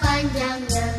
panjangnya